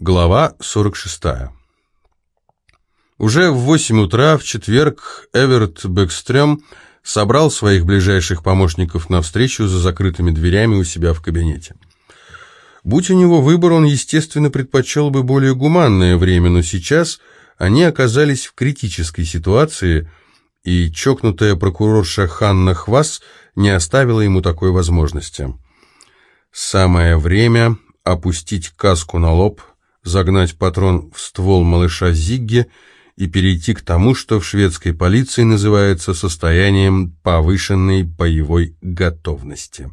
Глава 46. Уже в 8 утра в четверг Эверт Бэкстрём собрал своих ближайших помощников на встречу за закрытыми дверями у себя в кабинете. Будь у него выбор, он, естественно, предпочел бы более гуманное время, но сейчас они оказались в критической ситуации, и чокнутая прокурорша Ханна Хвас не оставила ему такой возможности. Самое время опустить каску на лоб – загнать патрон в ствол малыша Зигги и перейти к тому, что в шведской полиции называется состоянием повышенной боевой готовности.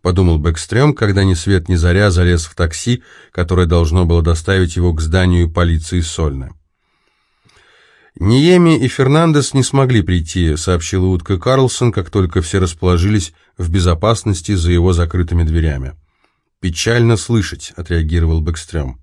Подумал Бэкстрём, когда ни свет ни заря залез в такси, которое должно было доставить его к зданию полиции Сольна. Ниеми и Фернандес не смогли прийти, сообщила утка Карлсон, как только все расположились в безопасности за его закрытыми дверями. «Печально слышать», — отреагировал Бэкстрём.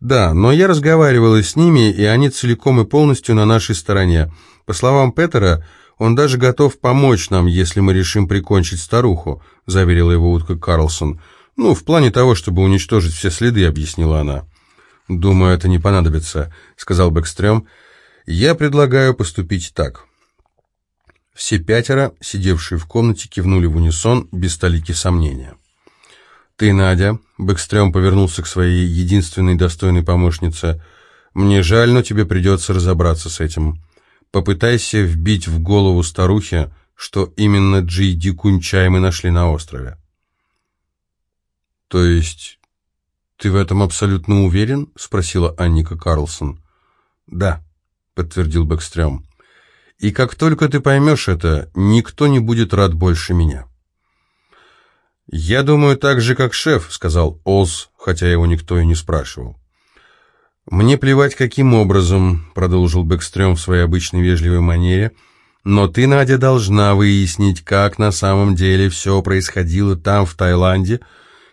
Да, но я разговаривала с ними, и они целиком и полностью на нашей стороне. По словам Петера, он даже готов помочь нам, если мы решим прикончить старуху, заверила его утка Карлсон. Ну, в плане того, чтобы уничтожить все следы, объяснила она. Думаю, это не понадобится, сказал Бэкстрём. Я предлагаю поступить так. Все пятеро, сидевшие в комнате, кивнули в унисон без столики сомнения. «Ты, Надя», — Бэкстрём повернулся к своей единственной достойной помощнице, «мне жаль, но тебе придется разобраться с этим. Попытайся вбить в голову старухе, что именно Джейди Кунчай мы нашли на острове». «То есть ты в этом абсолютно уверен?» — спросила Анника Карлсон. «Да», — подтвердил Бэкстрём. «И как только ты поймешь это, никто не будет рад больше меня». «Я думаю так же, как шеф», — сказал Оз, хотя его никто и не спрашивал. «Мне плевать, каким образом», — продолжил Бэкстрём в своей обычной вежливой манере, «но ты, Надя, должна выяснить, как на самом деле все происходило там, в Таиланде,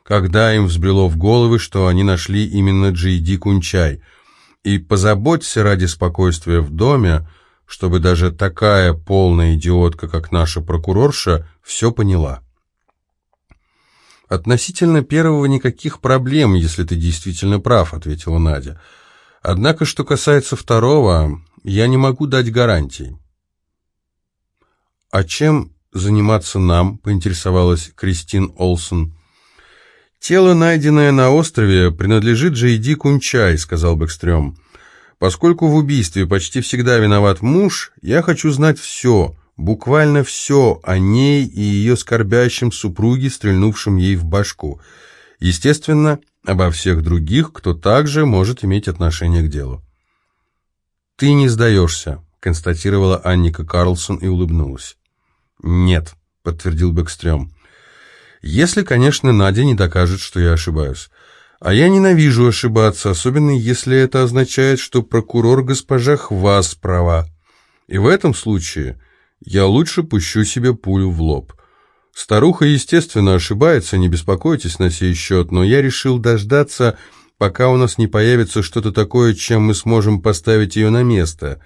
когда им взбрело в головы, что они нашли именно Джейди Кунчай, и позаботься ради спокойствия в доме, чтобы даже такая полная идиотка, как наша прокурорша, все поняла». «Относительно первого никаких проблем, если ты действительно прав», — ответила Надя. «Однако, что касается второго, я не могу дать гарантий». «А чем заниматься нам?» — поинтересовалась Кристин Олсон. «Тело, найденное на острове, принадлежит Джейди Кунчай», — сказал Бэкстрём. «Поскольку в убийстве почти всегда виноват муж, я хочу знать все, Буквально все о ней и ее скорбящем супруге, стрельнувшем ей в башку. Естественно, обо всех других, кто также может иметь отношение к делу. «Ты не сдаешься», — констатировала Анника Карлсон и улыбнулась. «Нет», — подтвердил Бэкстрём. «Если, конечно, Надя не докажет, что я ошибаюсь. А я ненавижу ошибаться, особенно если это означает, что прокурор госпожа Хвас права. И в этом случае я лучше пущу себе пулю в лоб. Старуха, естественно, ошибается, не беспокойтесь на сей счет, но я решил дождаться, пока у нас не появится что-то такое, чем мы сможем поставить ее на место.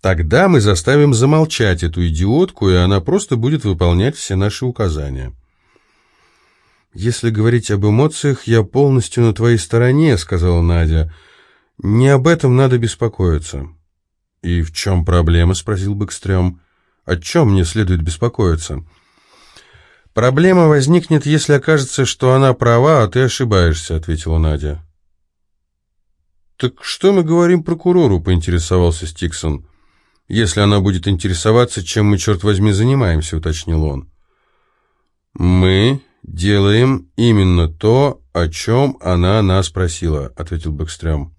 Тогда мы заставим замолчать эту идиотку, и она просто будет выполнять все наши указания. «Если говорить об эмоциях, я полностью на твоей стороне», — сказала Надя. «Не об этом надо беспокоиться». «И в чем проблема?» — спросил Бэкстрём. «О чем мне следует беспокоиться?» «Проблема возникнет, если окажется, что она права, а ты ошибаешься», — ответила Надя. «Так что мы говорим прокурору?» — поинтересовался Стиксон. «Если она будет интересоваться, чем мы, черт возьми, занимаемся», — уточнил он. «Мы делаем именно то, о чем она нас просила», — ответил Бэкстрём.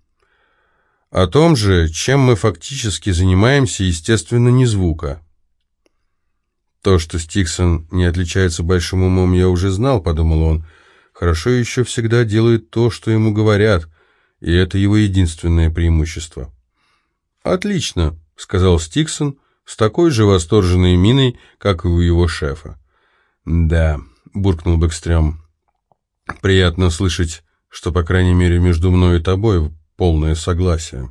О том же, чем мы фактически занимаемся, естественно, не звука. То, что Стиксон не отличается большим умом, я уже знал, подумал он. Хорошо еще всегда делает то, что ему говорят, и это его единственное преимущество. «Отлично», — сказал Стиксон с такой же восторженной миной, как и у его шефа. «Да», — буркнул Бэкстрём, — «приятно слышать, что, по крайней мере, между мной и тобой полное согласие.